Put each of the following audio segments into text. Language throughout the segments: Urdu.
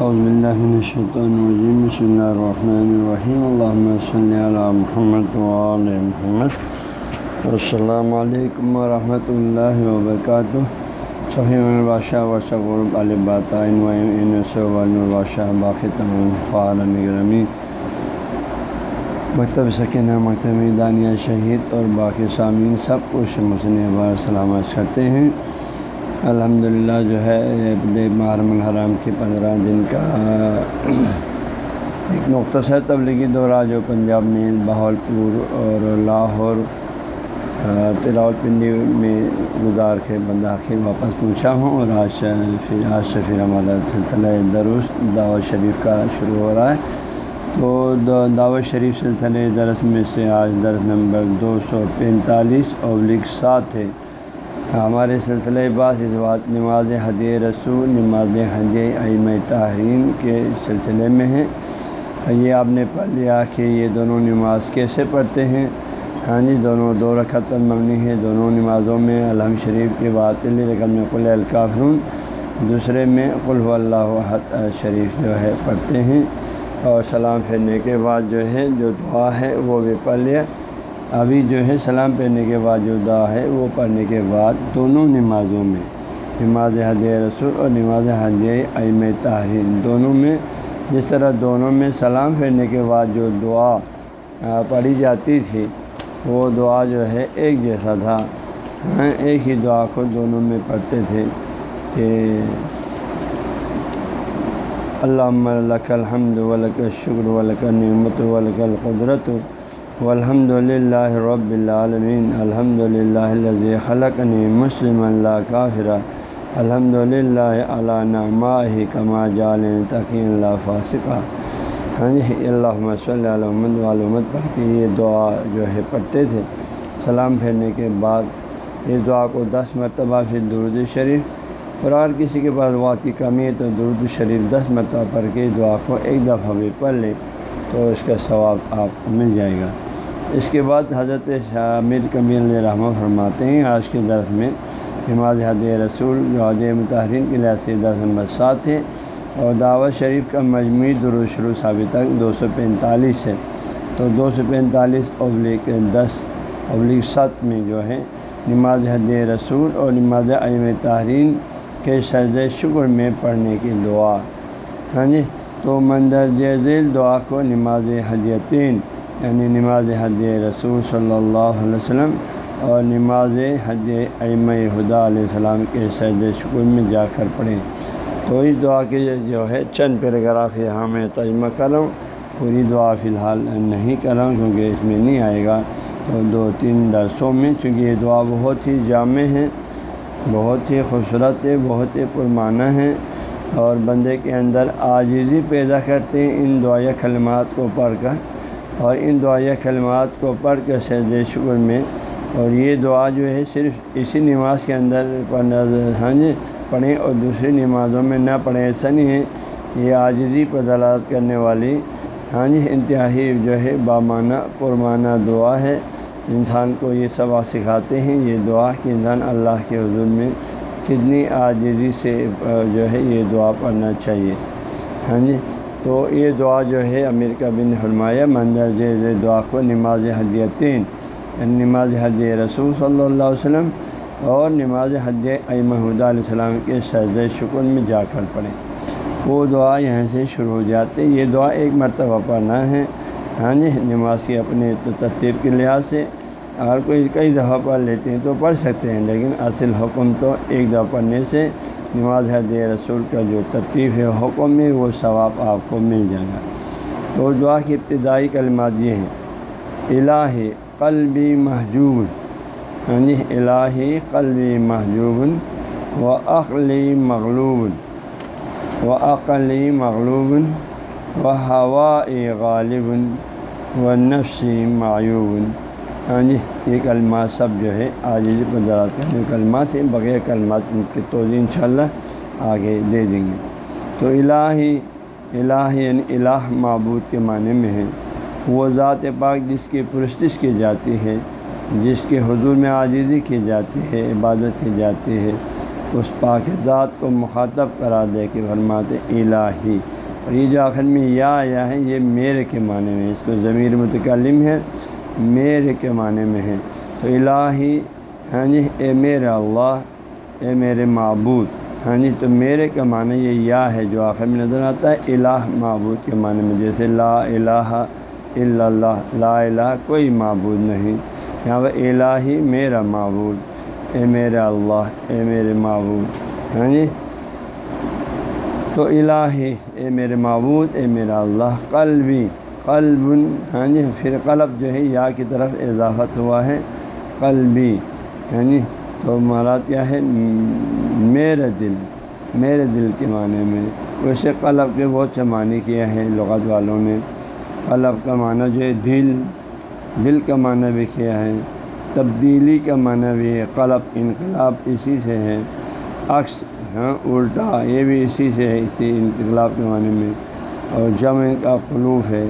من الشیطان الرجیم بسم اللہ الرحمن الرحیم اللہم صلی علی محمد وعال محمد. السلام علیکم ورحمۃ اللہ وبرکاتہ صحیح البادشاہ ورثہ الباطین البادشاہ باقی تمام خارن گرمی مکتب سکینہ، مکتب دانیہ شہید اور باقی سامعین سب کچھ مسلم بار سلامت کرتے ہیں۔ الحمد للہ جو ہے محرم الحرام کی پندرہ دن کا ایک مختصر تبلیغی دورہ جو پنجاب میں، بہول پور اور لاہور تلاول پنڈی میں گزار کے بندہ آخر واپس پہنچا ہوں اور آج پھر آج سے پھر ہمارا سلسلہ درست دعوت شریف کا شروع ہو رہا ہے۔ تو دعوت شریف سلسلے درس میں سے آج درس نمبر دو سو پینتالیس ابلک سات ہے۔ ہمارے سلسلہ بعض اس بات نماز حدیع رسول، نماز حدیع ائم تحرین کے سلسلے میں ہیں۔ یہ آپ نے پڑھ لیا کہ یہ دونوں نماز کیسے پڑھتے ہیں؟ ہاں جی دونوں دو رکعت پر مبنی ہے دونوں نمازوں میں الحم شریف کے بعد علی رقم میں قل الکافرون، دوسرے میں قل اللہ حد شریف جو ہے پڑھتے ہیں۔ اور سلام پھیرنے کے بعد جو ہے، جو دعا ہے، وہ بھی پڑھ لیا۔ ابھی جو ہے سلام پڑھنے کے بعد جو دعا ہے، وہ پڑھنے کے بعد دونوں نمازوں میں، نماز حدیہ رسول اور نماز حدیہ ائم تحرین دونوں میں جس طرح دونوں میں سلام پھیرنے کے بعد جو دعا پڑھی جاتی تھی، وہ دعا جو ہے ایک جیسا تھا۔ ہاں ایک ہی دعا کو دونوں میں پڑھتے تھے کہ علامہ الحمد ولک شکر ولک نعمت ولک القدرت والحمد للہ رب العالمین، الحمد للہ خلقنی مسلم اللہ کافر الحمد للہ علانہ ماہ کما جال تقی اللہ فاسقہ ہاں جی اللہ صلی اللہ علومت پڑھ کے یہ دعا جو ہے پڑھتے تھے۔ سلام پھیرنے کے بعد یہ دعا کو دس مرتبہ پھر درود شریف۔ اور اگر کسی کے پاس وقت کی کمی ہے تو درود شریف دس مرتبہ پڑھ کے دعا کو ایک دفعہ بھی پڑھ لیں تو اس کا ثواب آپ کو مل جائے گا۔ اس کے بعد حضرت شامر کبی علیہ رحمہ فرماتے ہیں، آج کے درس میں نماز حد رسول جو حد متحرین کے لحاظ سے درس نمبر سات ہے اور دعوت شریف کا مجموعی شروع ثابت تک دو سو پینتالیس ہے۔ تو دو سو پینتالیس ابلیغ دس ابلیغ سات میں جو ہے نماز حد رسول اور نماز عیم تحرین کے سرد شکر میں پڑھنے کی دعا۔ ہاں جی تو مندرجہ ذیل دعا کو نماز حدیتین یعنی نماز حد رسول صلی اللہ علیہ وسلم اور نماز حد ام خدا علیہ السلام کے سید شکر میں جا کر پڑھیں۔ تو اس دعا کے جو ہے، چند پیراگراف یہاں میں تجمہ کر رہا ہوں۔ پوری دعا فی الحال نہیں کر رہا ہوں کیونکہ اس میں نہیں آئے گا۔ تو دو تین درسوں میں، چونکہ یہ دعا بہت ہی جامع ہے، بہت ہی خوبصورت ہے، بہت ہی پرمانہ ہے۔ اور بندے کے اندر آجزی پیدا کرتے ہیں ان دعائیں کلمات کو پڑھ کر۔ اور ان دعائیہ کلمات کو پڑھ کے سید شکر میں اور یہ دعا جو ہے صرف اسی نماز کے اندر پڑھنا ہاں جی پڑھیں اور دوسری نمازوں میں نہ پڑھیں، ایسا نہیں ہے۔ یہ عاجزی پر دلالت کرنے والی ہاں جی انتہائی جو ہے بامانہ، پرمانہ دعا ہے۔ انسان کو یہ سب سکھاتے ہیں، یہ دعا کہ انسان اللہ کے حضور میں کتنی عاجزی سے، جو ہے یہ دعا پڑھنا چاہیے۔ ہاں جی تو یہ دعا جو ہے امیر کا بن فرمایا مندر دعا کو نماز حدیتین یعنی نماز حد رسول صلی اللہ علیہ وسلم اور نماز حد محدود علیہ السلام کے سرد شکر میں جا کر پڑھیں۔ وہ دعا یہاں سے شروع ہو جاتے یہ دعا ایک مرتبہ پڑھنا ہے۔ ہاں جی نماز کی اپنے ترتیب کے لحاظ سے اگر کوئی کئی دفعہ پڑھ لیتے ہیں تو پڑھ سکتے ہیں، لیکن اصل حکم تو ایک دفعہ پڑھنے سے نماز حد رسول کا جو ترتیب ہے، حکم میں وہ ثواب آپ کو مل جائے گا۔ تو دعا کی ابتدائی کلمات یہ ہیں، الہ قلبی محجوب یعنی الہی قلبی محجوب و عقلی مغلوب، و عقلی مغلوب و ہوا غالب و نفسی معیوب۔ ہاں جی یہ کلمات سب جو ہے آج درات کرنے کلمات ہیں، بغیر کلمات ان کی توجہ ان شاء اللہ آگے دے دیں گے۔ تو الہی الہ یعنی الہ معبود کے معنی میں ہے۔ وہ ذات پاک جس کی پرستش کی جاتی ہے، جس کے حضور میں عاجزی کی جاتی ہے، عبادت کی جاتی ہے، اس پاک ذات کو مخاطب قرار دے کے فرماتے الہی۔ اور یہ جو آخر میں یا آیا ہے، یہ میرے کے معنی میں اس کو ضمیر متکلم ہے۔ میرے کے معنی میں ہے تو الہی ہاں جی اے میرے اللہ، اے میرے معبود۔ ہاں جی تو میرے کا معنی یہ یا ہے جو آخر میں نظر آتا ہے، الہ معبود کے معنی میں۔ جیسے لا الہ الا اللہ، لا الہ کوئی معبود نہیں۔ یہاں پر الہی، میرا معبود، اے میرا اللہ، اے میرے معبود۔ ہاں جی تو الہی، اے میرے معبود، اے میرا اللہ، قلبی۔ قلب ہاں جی پھر قلب جو ہے، یا کی طرف اضافت ہوا ہے، قلبی ہاں جی تو مراد کیا ہے؟ میرے دل میرے دل کے معنی میں، ویسے قلب کے بہت سے معنی کیا ہے لغت والوں نے، قلب کا معنی جو ہے، دل دل کا معنی بھی کیا ہے، تبدیلی کا معنی بھی ہے، قلب انقلاب اسی سے ہے، عکس ہاں الٹا، یہ بھی اسی سے ہے، اسی انقلاب کے معنی میں، اور جمع کا قلوف ہے۔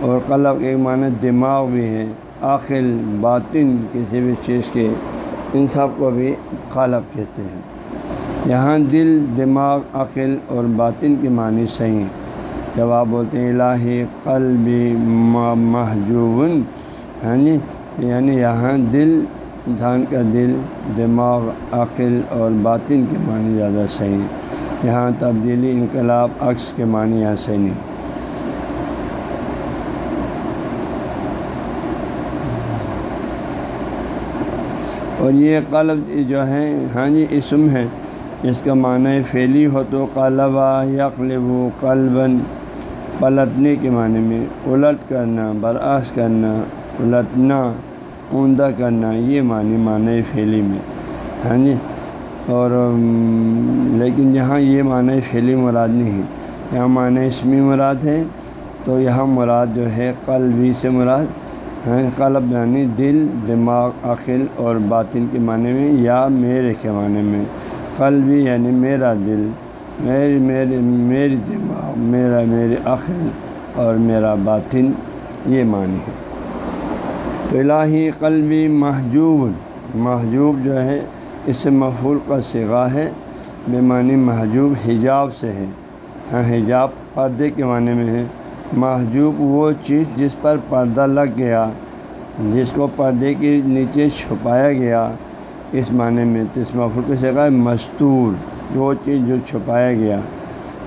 اور قلب کے معنی دماغ بھی ہے عقل باطن کسی بھی چیز کے ان سب کو بھی قلب کہتے ہیں۔ یہاں دل، دماغ، عقل اور باطن کے معنی صحیح ہیں۔ جب آپ بولتے ہیں الہی قلبی محجوب ہاں جی یعنی-, یعنی یہاں دل، انسان کا دل، دماغ، عقل اور باطن کے معنی زیادہ صحیح یہاں تبدیلی، انقلاب، عکس کے معنی یہاں صحیح نہیں۔ اور یہ قلب جو ہے ہاں جی اسم ہے اس کا معنی فیلی ہو تو قلبہ یقلب قلباً، پلٹنے کے معنی میں الٹ کرنا، برعکس کرنا، الٹنا، عمدہ کرنا، یہ معنی معنی فیلی میں۔ ہاں جی اور لیکن یہاں یہ معنی فیلی مراد نہیں ہے۔ یہاں معنی اسمی مراد ہے، تو یہاں مراد جو ہے قلبی سے مراد۔ قلب یعنی دل، دماغ، عقل اور باطن کے معنی میں یا میرے کے معنی میں۔ قلبی یعنی میرا دل میری میری میری دماغ، میرا میرے عقل اور میرا باطن، یہ معنی ہے۔ تو الہی قلبی محجوب محجوب جو ہے، اس سے محفول کا سگا ہے، بے معنی محجوب، حجاب سے ہے۔ ہاں حجاب پردے کے معنی میں ہے۔ محجوب وہ چیز جس پر پردہ لگ گیا، جس کو پردے کے نیچے چھپایا گیا، اس معنی میں تو اس محفول ہے مستور وہ چیز جو چھپایا گیا،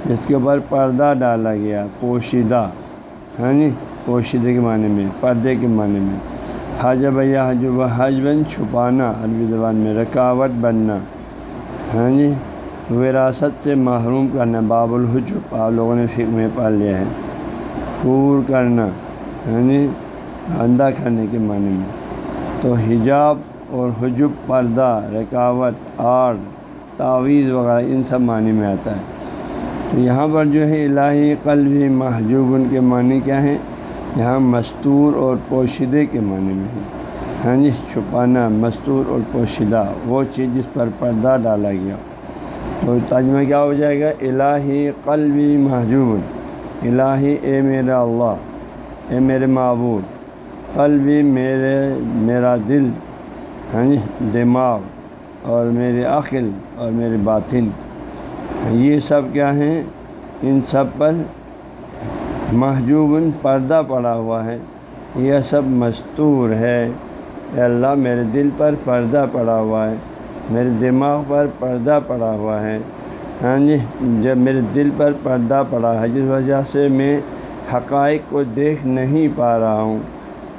جس کے اوپر پردہ ڈالا گیا، پوشیدہ ہاں جی؟ پوشیدہ کے معنی میں، پردے کے معنی میں۔ حاجب یا حجب حج بن چھپانا، عربی زبان میں رکاوٹ بننا ہاں جی؟ وراثت سے محروم کرنا، باب الحجب، آپ لوگوں نے فکر میں پڑھ لیا ہے۔ پور کرنا یعنی ہاں جی اندھا کرنے کے معنی میں۔ تو حجاب اور حجب، پردہ، رکاوٹ، آڑ، تعویذ وغیرہ، ان سب معنی میں آتا ہے۔ تو یہاں پر جو ہے، الہی قلبی محجوب ان کے معنی کیا ہیں؟ یہاں مستور اور پوشیدے کے معنی میں ہے ہاں جی چھپانا، مستور اور پوشیدہ، وہ چیز جس پر پردہ ڈالا گیا۔ تو ترجمہ کیا ہو جائے گا؟ الہی قلبی محجوب الہی اے میرا اللہ اے میرے معبود قلبی میرے میرا دل ہاں دماغ اور میرے عقل اور میرے باطن یہ سب کیا ہیں ان سب پر محجوب پردہ پڑا ہوا ہے یہ سب مستور ہے اے اللہ میرے دل پر پردہ پڑا ہوا ہے میرے دماغ پر پردہ پڑا ہوا ہے ہاں جی جب میرے دل پر پردہ پڑا ہے، جس وجہ سے میں حقائق کو دیکھ نہیں پا رہا ہوں۔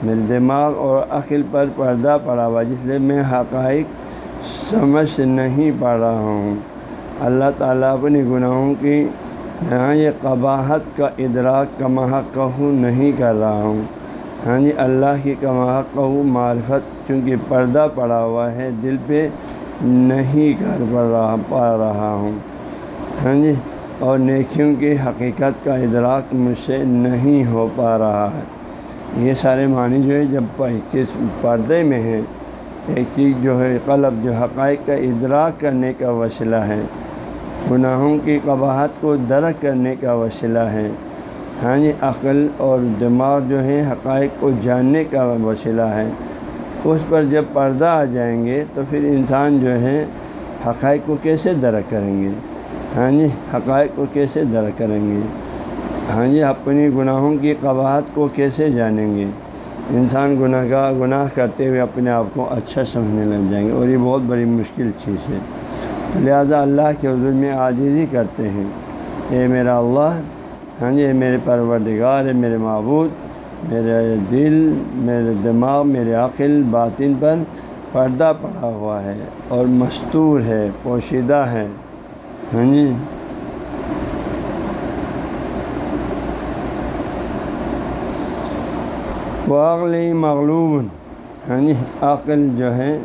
میرے دماغ اور عقل پر پردہ پڑا ہوا جس لیے میں حقائق سمجھ نہیں پا رہا ہوں۔ اللہ تعالیٰ اپنی گناہوں کی ہاں یہ قباحت کا ادراک کماح کہو نہیں کر رہا ہوں۔ ہاں جی اللہ کی کماح کہو معرفت، چونکہ پردہ پڑا ہوا ہے، دل پہ نہیں کر پڑ رہا پا رہا ہوں۔ ہاں جی اور نیکیوں کی حقیقت کا ادراک مجھ سے نہیں ہو پا رہا ہے۔ یہ سارے معنی جو ہے جب کس پردے میں ہے ایک چیز جو ہے، قلب جو حقائق کا ادراک کرنے کا وسیلہ ہے۔ گناہوں کی قباحت کو درک کرنے کا وسیلہ ہے۔ ہاں جی عقل اور دماغ جو ہے حقائق کو جاننے کا وسیلہ ہے۔ اس پر جب پردہ آ جائیں گے، تو پھر انسان جو ہے حقائق کو کیسے درک کریں گے؟ ہاں جی حقائق کو کیسے درک کریں گے؟ ہاں جی اپنی گناہوں کی قواہت کو کیسے جانیں گے؟ انسان گناہ گاہ گناہ کرتے ہوئے اپنے آپ کو اچھا سمجھنے لگ جائیں گے اور یہ بہت بڑی مشکل چیز ہے۔ لہذا اللہ کے حضور میں عاجزی کرتے ہیں۔ اے میرا اللہ ہاں جی اے میرے پروردگار ہے میرے معبود، میرے دل، میرے دماغ، میرے عقل، باطن پر پردہ پڑا ہوا ہے اور مستور ہے، پوشیدہ ہے۔ ہاں جی عقلی مغلوب ہاں جی عقل جو ہے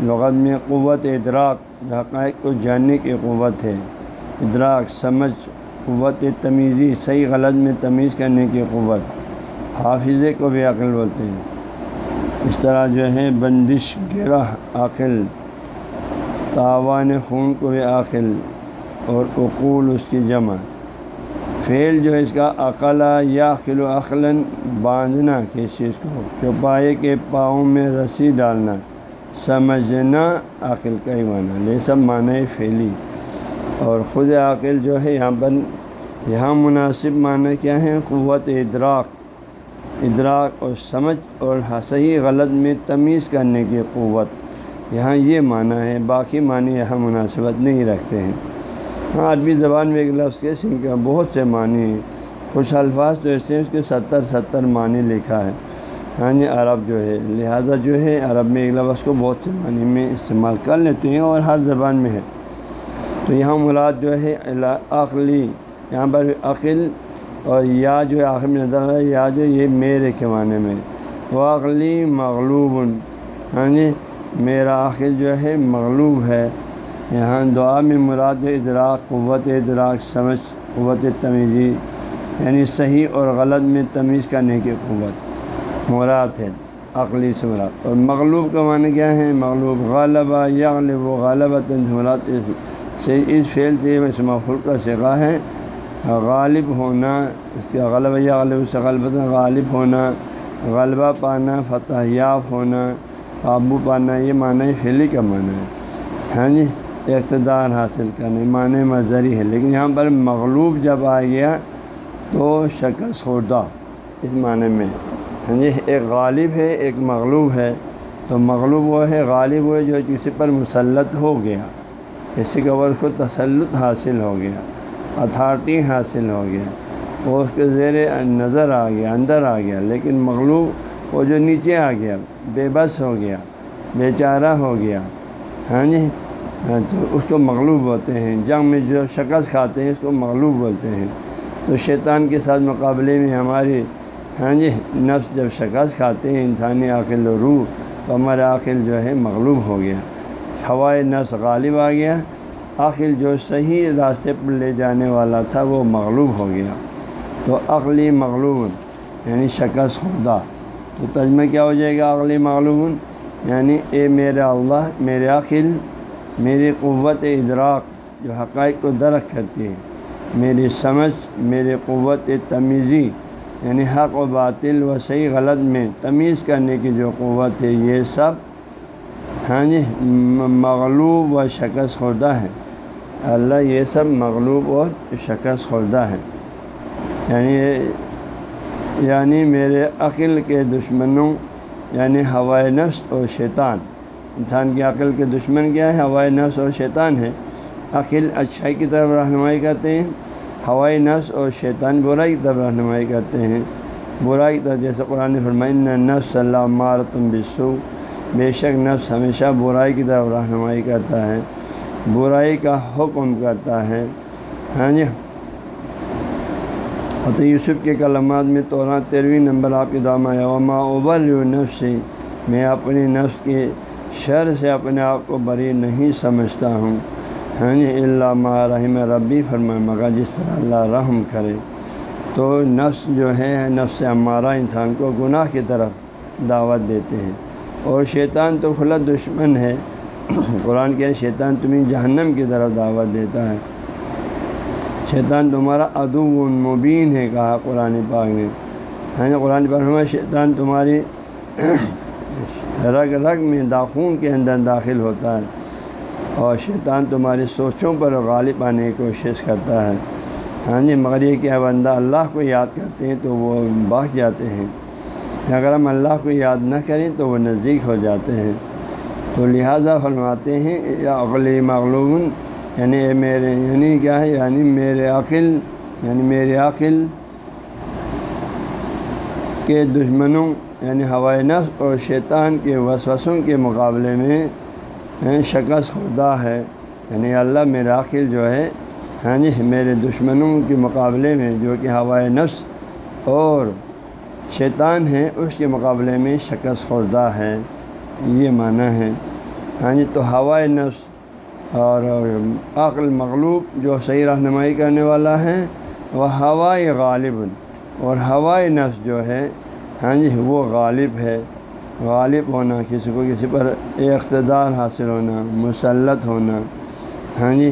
لغت میں قوت ادراک حقائق کو جاننے کی قوت ہے ادراک سمجھ قوت تمیزی صحیح غلط میں تمیز کرنے کی قوت حافظے کو بھی عقل بولتے ہیں اس طرح جو ہے بندش گرہ عقل تاوان خون کو بھی عقل اور اقول اس کی جمع۔ فعل جو ہے اس کا عقلا یا عقل و عقلاً باندھنا، کس چیز کو؟ چوپائے کے پاؤں میں رسی ڈالنا۔ سمجھنا عقل کا ہی معنی یہ سب معنی فعلی۔ اور خود عقل جو ہے یہاں پر، یہاں مناسب معنی کیا ہے؟ قوت ادراک۔ ادراک اور سمجھ اور صحیح غلط میں تمیز کرنے کی قوت۔ یہاں یہ معنی ہے، باقی معنی یہاں مناسبت نہیں رکھتے ہیں۔ عربی زبان میں ایک لفظ کے سن کا بہت سے معنی ہیں۔ کچھ الفاظ تو ایسے ہیں اس کے ستر ستر معنی لکھا ہے۔ ہاں جی عرب جو ہے۔ لہذا جو ہے، عرب میں ایک لفظ کو بہت سے معنی میں استعمال کر لیتے ہیں اور ہر زبان میں ہے۔ تو یہاں مراد جو ہے عقلی یہاں پر عقل اور یا جو ہے، آخر میں نظر آ رہا ہے، یا جو یہ میرے کے معنی میں۔ وہ عقلی مغلوب۔ ہاں جی میرا عقل جو ہے، مغلوب ہے۔ یہاں دعا میں مراد ادراک، قوت ادراک، سمجھ، قوت تمیزی یعنی صحیح اور غلط میں تمیز کرنے کی قوت، مراد ہے، عقلی سے مراد۔ اور مغلوب کا معنی کیا ہے؟ مغلوب غالبہ یا غالب و غالبۃ مراد سے، اس فعل سے، اس مفول کا سگا ہے۔ غالب ہونا، اس کا غلبہ یا غالب سے غلبت غالب ہونا، غلبہ پانا، فتح یاب ہونا، قابو پانا، یہ معنی فعلی کا معنی ہے۔ ہاں جی؟ اقتدار حاصل کرنے، معنی مظہری ہے۔ لیکن یہاں پر مغلوب جب آ گیا تو شکست خوردہ اس معنی میں۔ ہاں جی ایک غالب ہے، ایک مغلوب ہے۔ تو مغلوب وہ ہے، غالب وہ جو کسی پر مسلط ہو گیا۔ کسی کا اس کو تسلط حاصل ہو گیا اتھارٹی حاصل ہو گیا۔ وہ اس کے زیر نظر آ گیا، اندر آ گیا۔ لیکن مغلوب وہ جو نیچے آ گیا، بے بس ہو گیا، بے چارہ ہو گیا۔ ہاں جی تو اس کو مغلوب بولتے ہیں۔ جنگ میں جو شکست کھاتے ہیں، اس کو مغلوب بولتے ہیں۔ تو شیطان کے ساتھ مقابلے میں ہماری ہاں جی نفس جب شکست کھاتے ہیں، انسانی عقل و روح، تو ہمارا عقل جو ہے مغلوب ہو گیا۔ ہوائے نفس غالب آ گیا۔ عقل جو صحیح راستے پر لے جانے والا تھا، وہ مغلوب ہو گیا۔ تو عقلی مغلوب یعنی شکست خوردہ۔ تو تجمہ کیا ہو جائے گا، عقلی مغلوب یعنی اے میرا اللہ، میرے عقل میری قوت ادراک جو حقائق کو درخت کرتی ہے، میری سمجھ، میری قوت تمیزی یعنی حق و باطل و صحیح غلط میں تمیز کرنے کی جو قوت ہے، یہ سب ہاں جی مغلوب و شکست خوردہ ہے اللہ یہ سب مغلوب و شکست خوردہ ہے یعنی یعنی میرے عقل کے دشمنوں یعنی ہوائے نفس اور شیطان۔ انسان کی عقل کے دشمن کیا ہے؟ ہوائی نفس اور شیطان ہے عقل اچھائی کی طرف رہنمائی کرتے ہیں۔ ہوائی نفس اور شیطان برائی کی طرف رہنمائی کرتے ہیں۔ برائی کی طرف، جیسے قرآن فرمائن نفس اللہ مارتم بسو بے شک نفس ہمیشہ برائی کی طرف رہنمائی کرتا ہے۔ برائی کا حکم کرتا ہے۔ ہاں جی۔ حت یوسف کے کلمات میں تورا تیرہویں نمبر آپ کی دامہ وما ابر نفس میں اپنی نفس کے شر سے اپنے آپ کو بری نہیں سمجھتا ہوں۔ ہاں جی اللہ رحم ربی فرمائے، مگر جس پر اللہ رحم کرے تو نفس جو ہے، نفس ہمارا انسان کو گناہ کی طرف دعوت دیتے ہیں۔ اور شیطان تو کھلا دشمن ہے۔ قرآن کے شیطان تمہیں جہنم کی طرف دعوت دیتا ہے۔ شیطان تمہارا ادو مبین ہے، کہا قرآن پاک نے۔ ہاں جی، قرآن پاک فرمایا، شیطان تمہاری رگ رگ میں داخون کے اندر داخل ہوتا ہے اور شیطان تمہاری سوچوں پر غالب آنے کی کوشش کرتا ہے۔ ہاں جی مگر یہ کہ بندہ اللہ کو یاد کرتے ہیں تو وہ باغ جاتے ہیں۔ اگر ہم اللہ کو یاد نہ کریں تو وہ نزدیک ہو جاتے ہیں۔ تو لہٰذا فرماتے ہیں، یا عقلی مغلوم یعنی میرے یعنی کیا ہے؟ یعنی میرے عقل یعنی میرے عقل کے دشمنوں یعنی ہوائے نفس اور شیطان کے وسوسوں کے مقابلے میں شکست خوردہ ہے۔ یعنی اللہ میرا عقل جو ہے ہاں جی میرے دشمنوں کے مقابلے میں جو کہ ہوائے نفس اور شیطان ہے اس کے مقابلے میں شکست خوردہ ہے۔ یہ معنی ہے۔ ہاں جی تو ہوائے نفس اور عقل مغلوب جو صحیح رہنمائی کرنے والا ہے، وہ ہوائے غالب اور ہوائے نفس جو ہے ہاں جی وہ غالب ہے۔ غالب ہونا کسی کو کسی پر اقتدار حاصل ہونا، مسلط ہونا۔ ہاں جی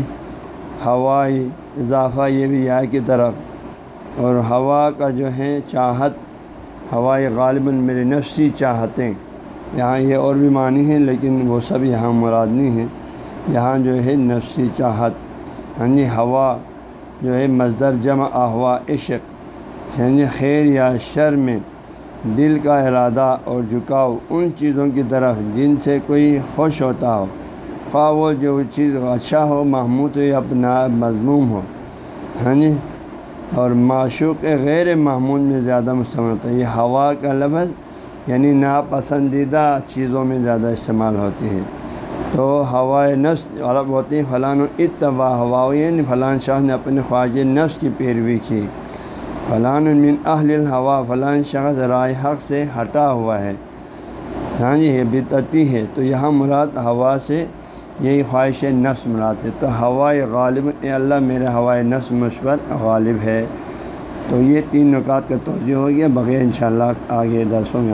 ہوائی اضافہ یہ بھی ہے کی طرف۔ اور ہوا کا جو ہے چاہت ہوائی غالباً میرے نفسی چاہتیں۔ یہاں یہ اور بھی معنی ہیں، لیکن وہ سب یہاں مرادنی ہیں۔ یہاں جو ہے نفسی چاہت۔ یعنی ہوا جو ہے مزدر جمع احوا عشق۔ یعنی خیر یا شر میں۔ دل کا ارادہ اور جھکاؤ ان چیزوں کی طرف جن سے کوئی خوش ہوتا ہو، خواہ وہ جو چیز اچھا ہو، محمود ہو یا اپنا مضموم ہو۔ ہاں جی اور معشوق غیر محمود میں زیادہ مستعمل ہوتا ہے۔ یہ ہوا کا لفظ یعنی ناپسندیدہ چیزوں میں زیادہ استعمال ہوتی ہے۔ تو ہوائے نفس عرب ہوتی ہے، فلاں اتبا ہوا یعنی فلاں شاہ نے اپنے خواہش نفس کی پیروی کی۔ فلاں من اہل الحوا فلاں شخص رائے حق سے ہٹا ہوا ہے۔ ہاں جی یہ بدعتی ہے۔ تو یہاں مراد ہوا سے یہی خواہش نفس مراد ہے۔ تو ہوائے غالب، اے اللہ میرے ہوائے نفس مجھ پر غالب ہے۔ تو یہ تین نکات کا توجہ ہو گیا، بغیر انشاءاللہ آگے درسوں میں